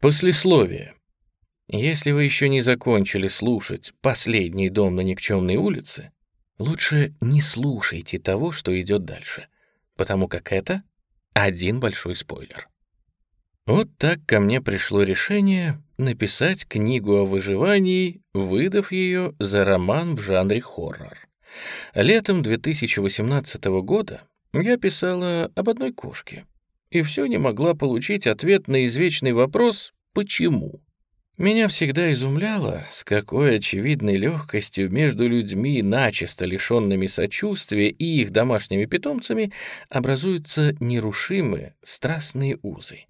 Послесловие. Если вы еще не закончили слушать «Последний дом на никчемной улице», лучше не слушайте того, что идет дальше, потому как это один большой спойлер. Вот так ко мне пришло решение написать книгу о выживании, выдав ее за роман в жанре хоррор. Летом 2018 года я писала об одной кошке и все не могла получить ответ на извечный вопрос «почему?». Меня всегда изумляло, с какой очевидной легкостью между людьми, начисто лишенными сочувствия, и их домашними питомцами образуются нерушимые страстные узы.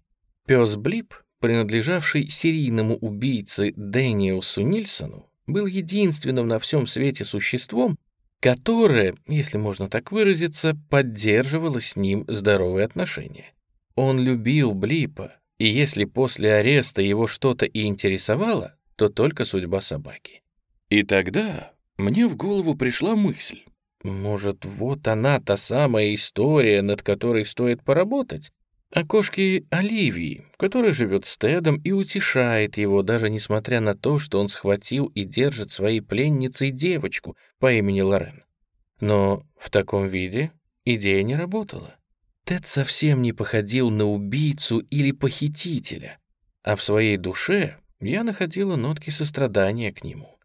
Пес Блип, принадлежавший серийному убийце Дэниелсу Нильсону, был единственным на всем свете существом, которое, если можно так выразиться, поддерживало с ним здоровые отношения. Он любил Блипа, и если после ареста его что-то и интересовало, то только судьба собаки. И тогда мне в голову пришла мысль. Может, вот она, та самая история, над которой стоит поработать? О кошке Оливии, которая живет с Тедом и утешает его, даже несмотря на то, что он схватил и держит своей пленницей девочку по имени Лорен. Но в таком виде идея не работала. Тед совсем не походил на убийцу или похитителя, а в своей душе я находила нотки сострадания к нему.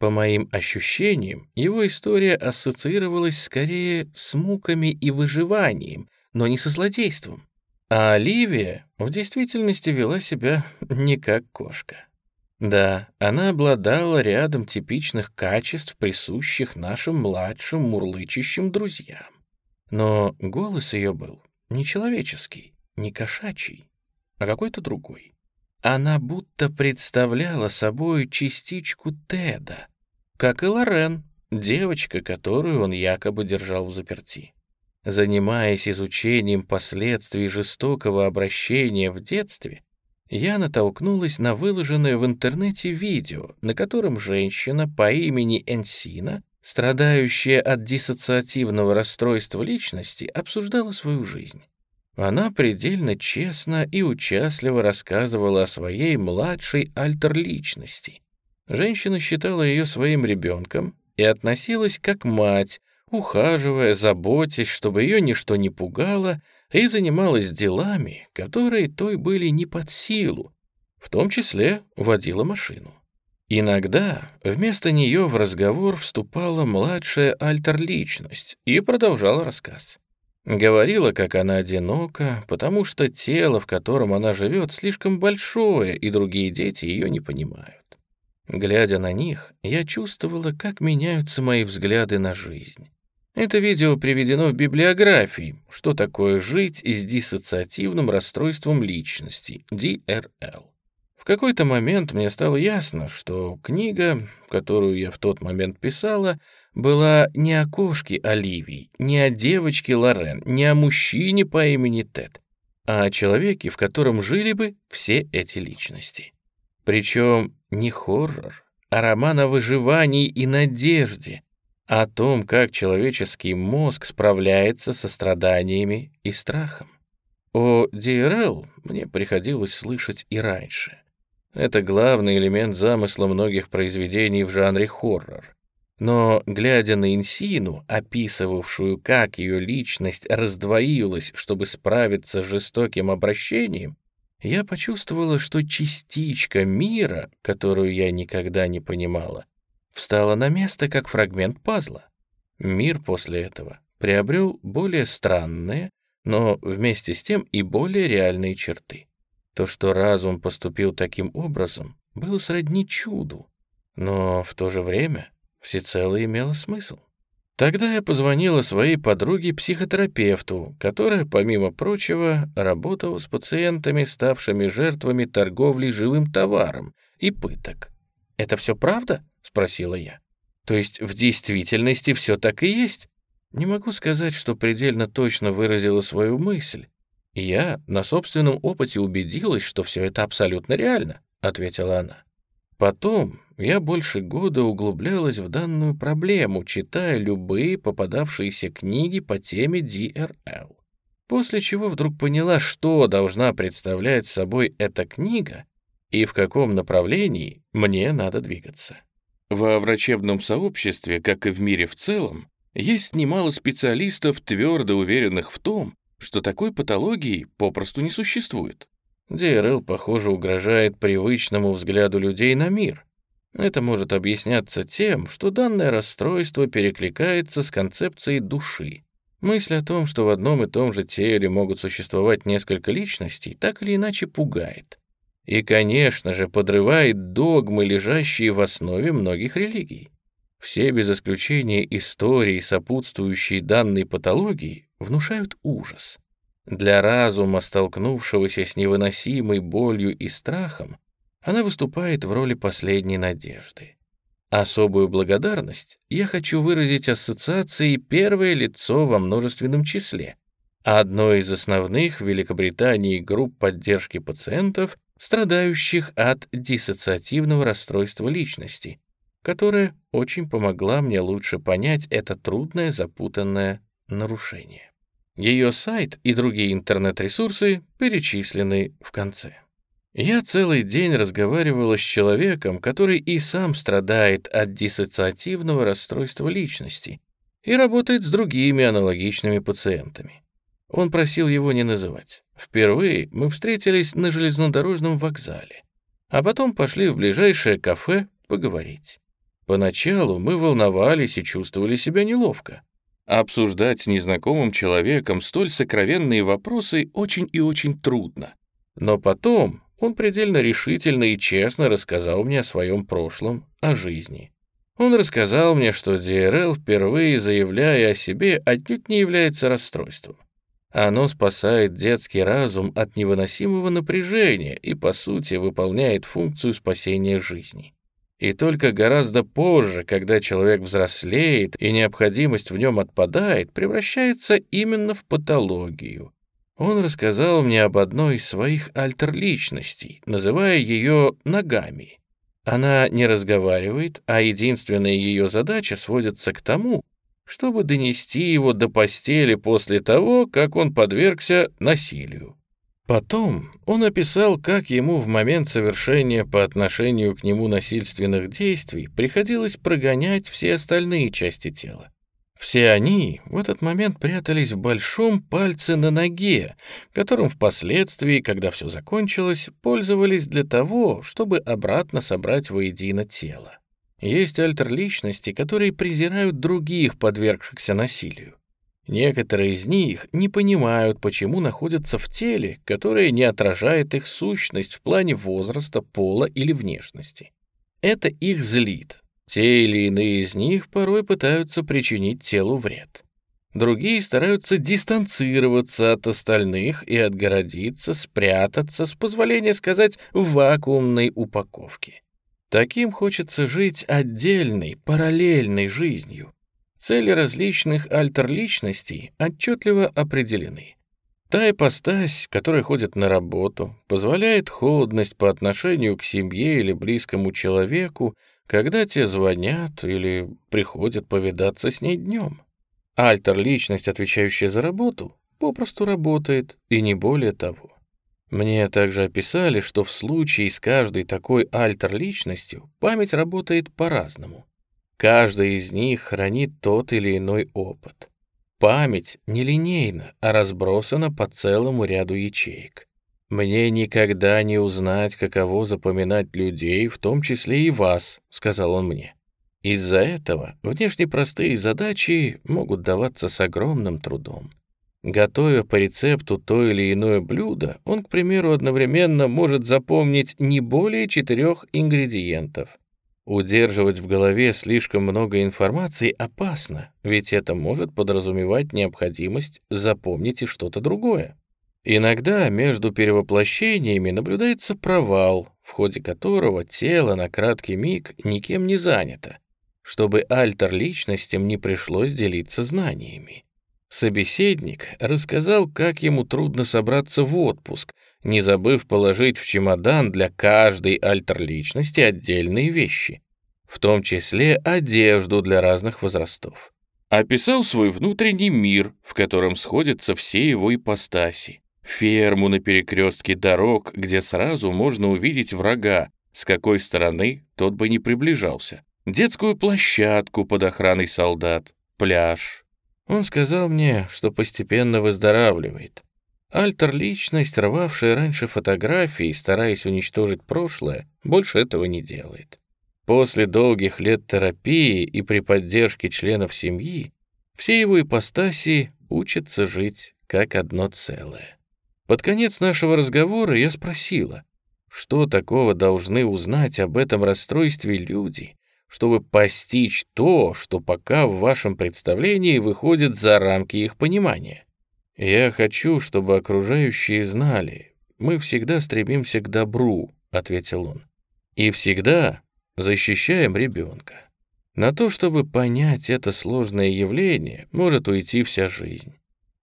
По моим ощущениям, его история ассоциировалась скорее с муками и выживанием, но не со злодейством. А Оливия в действительности вела себя не как кошка. Да, она обладала рядом типичных качеств, присущих нашим младшим мурлычащим друзьям. Но голос ее был не человеческий, не кошачий, а какой-то другой. Она будто представляла собой частичку Теда, как и Лорен, девочка, которую он якобы держал в заперти. Занимаясь изучением последствий жестокого обращения в детстве, я натолкнулась на выложенное в интернете видео, на котором женщина по имени Энсина страдающая от диссоциативного расстройства личности, обсуждала свою жизнь. Она предельно честно и участливо рассказывала о своей младшей альтер-личности. Женщина считала ее своим ребенком и относилась как мать, ухаживая, заботясь, чтобы ее ничто не пугало, и занималась делами, которые той были не под силу, в том числе водила машину. Иногда вместо нее в разговор вступала младшая альтер-личность и продолжала рассказ. Говорила, как она одинока, потому что тело, в котором она живет, слишком большое, и другие дети ее не понимают. Глядя на них, я чувствовала, как меняются мои взгляды на жизнь. Это видео приведено в библиографии «Что такое жить с диссоциативным расстройством личности» DRL. В какой-то момент мне стало ясно, что книга, которую я в тот момент писала, была не о кошке Оливии, не о девочке Лорен, не о мужчине по имени Тед, а о человеке, в котором жили бы все эти личности. Причем не хоррор, а роман о выживании и надежде, о том, как человеческий мозг справляется со страданиями и страхом. О ДРЛ мне приходилось слышать и раньше. Это главный элемент замысла многих произведений в жанре хоррор. Но, глядя на Инсину, описывавшую, как ее личность раздвоилась, чтобы справиться с жестоким обращением, я почувствовала, что частичка мира, которую я никогда не понимала, встала на место как фрагмент пазла. Мир после этого приобрел более странные, но вместе с тем и более реальные черты. То, что разум поступил таким образом, было сродни чуду, но в то же время всецело имело смысл. Тогда я позвонила своей подруге-психотерапевту, которая, помимо прочего, работала с пациентами, ставшими жертвами торговли живым товаром и пыток. «Это все правда?» — спросила я. «То есть в действительности все так и есть?» Не могу сказать, что предельно точно выразила свою мысль, «Я на собственном опыте убедилась, что все это абсолютно реально», — ответила она. Потом я больше года углублялась в данную проблему, читая любые попадавшиеся книги по теме DRL. После чего вдруг поняла, что должна представлять собой эта книга, и в каком направлении мне надо двигаться. Во врачебном сообществе, как и в мире в целом, есть немало специалистов, твердо уверенных в том, что такой патологии попросту не существует. ДРЛ, похоже, угрожает привычному взгляду людей на мир. Это может объясняться тем, что данное расстройство перекликается с концепцией души. Мысль о том, что в одном и том же теле могут существовать несколько личностей, так или иначе пугает. И, конечно же, подрывает догмы, лежащие в основе многих религий. Все без исключения истории, сопутствующие данной патологии, внушают ужас. Для разума, столкнувшегося с невыносимой болью и страхом, она выступает в роли последней надежды. Особую благодарность я хочу выразить ассоциации «Первое лицо во множественном числе», одной из основных в Великобритании групп поддержки пациентов, страдающих от диссоциативного расстройства личности, которая очень помогла мне лучше понять это трудное запутанное нарушение. Ее сайт и другие интернет-ресурсы перечислены в конце. Я целый день разговаривала с человеком, который и сам страдает от диссоциативного расстройства личности и работает с другими аналогичными пациентами. Он просил его не называть. Впервые мы встретились на железнодорожном вокзале, а потом пошли в ближайшее кафе поговорить. Поначалу мы волновались и чувствовали себя неловко. Обсуждать с незнакомым человеком столь сокровенные вопросы очень и очень трудно. Но потом он предельно решительно и честно рассказал мне о своем прошлом, о жизни. Он рассказал мне, что ДРЛ, впервые заявляя о себе, отнюдь не является расстройством. Оно спасает детский разум от невыносимого напряжения и, по сути, выполняет функцию спасения жизни. И только гораздо позже, когда человек взрослеет и необходимость в нем отпадает, превращается именно в патологию, он рассказал мне об одной из своих альтерличностей, называя ее ногами. Она не разговаривает, а единственная ее задача сводится к тому, чтобы донести его до постели после того, как он подвергся насилию. Потом он описал, как ему в момент совершения по отношению к нему насильственных действий приходилось прогонять все остальные части тела. Все они в этот момент прятались в большом пальце на ноге, которым впоследствии, когда все закончилось, пользовались для того, чтобы обратно собрать воедино тело. Есть альтер-личности, которые презирают других, подвергшихся насилию. Некоторые из них не понимают, почему находятся в теле, которое не отражает их сущность в плане возраста, пола или внешности. Это их злит, те или иные из них порой пытаются причинить телу вред. Другие стараются дистанцироваться от остальных и отгородиться, спрятаться, с позволения сказать, в вакуумной упаковке. Таким хочется жить отдельной, параллельной жизнью. Цели различных альтерличностей отчетливо определены. Та ипостась, которая ходит на работу, позволяет холодность по отношению к семье или близкому человеку когда те звонят или приходят повидаться с ней днем. Альтер-личность, отвечающая за работу, попросту работает, и не более того. Мне также описали, что в случае с каждой такой альтер-личностью память работает по-разному. Каждый из них хранит тот или иной опыт. Память нелинейна, а разбросана по целому ряду ячеек. «Мне никогда не узнать, каково запоминать людей, в том числе и вас», — сказал он мне. Из-за этого внешне простые задачи могут даваться с огромным трудом. Готовя по рецепту то или иное блюдо, он, к примеру, одновременно может запомнить не более четырех ингредиентов. Удерживать в голове слишком много информации опасно, ведь это может подразумевать необходимость запомнить и что-то другое. Иногда между перевоплощениями наблюдается провал, в ходе которого тело на краткий миг никем не занято, чтобы альтер-личностям не пришлось делиться знаниями. Собеседник рассказал, как ему трудно собраться в отпуск, не забыв положить в чемодан для каждой альтер-личности отдельные вещи, в том числе одежду для разных возрастов. Описал свой внутренний мир, в котором сходятся все его ипостаси, ферму на перекрестке дорог, где сразу можно увидеть врага, с какой стороны тот бы не приближался, детскую площадку под охраной солдат, пляж. Он сказал мне, что постепенно выздоравливает. Альтер-личность, рвавшая раньше фотографии, стараясь уничтожить прошлое, больше этого не делает. После долгих лет терапии и при поддержке членов семьи все его ипостаси учатся жить как одно целое. Под конец нашего разговора я спросила, что такого должны узнать об этом расстройстве люди, чтобы постичь то, что пока в вашем представлении выходит за рамки их понимания. Я хочу, чтобы окружающие знали, мы всегда стремимся к добру, ответил он. И всегда защищаем ребенка. На то, чтобы понять это сложное явление, может уйти вся жизнь.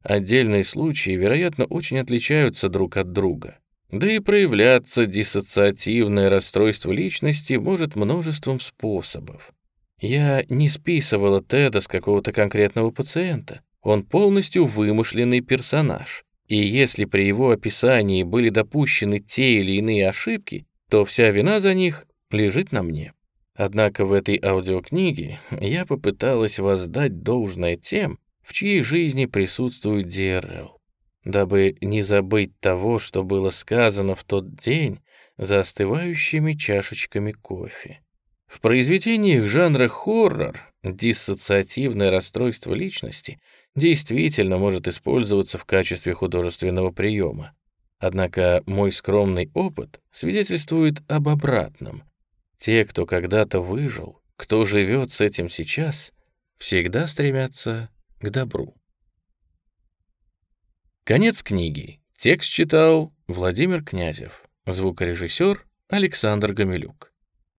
Отдельные случаи, вероятно, очень отличаются друг от друга. Да и проявляться диссоциативное расстройство личности может множеством способов. Я не списывала Теда с какого-то конкретного пациента. Он полностью вымышленный персонаж. И если при его описании были допущены те или иные ошибки, то вся вина за них лежит на мне. Однако в этой аудиокниге я попыталась воздать должное тем, в чьей жизни присутствует ДРЛ, дабы не забыть того, что было сказано в тот день за остывающими чашечками кофе. В произведениях жанра хоррор диссоциативное расстройство личности действительно может использоваться в качестве художественного приема. Однако мой скромный опыт свидетельствует об обратном. Те, кто когда-то выжил, кто живет с этим сейчас, всегда стремятся к добру. Конец книги. Текст читал Владимир Князев. Звукорежиссер Александр Гамилюк.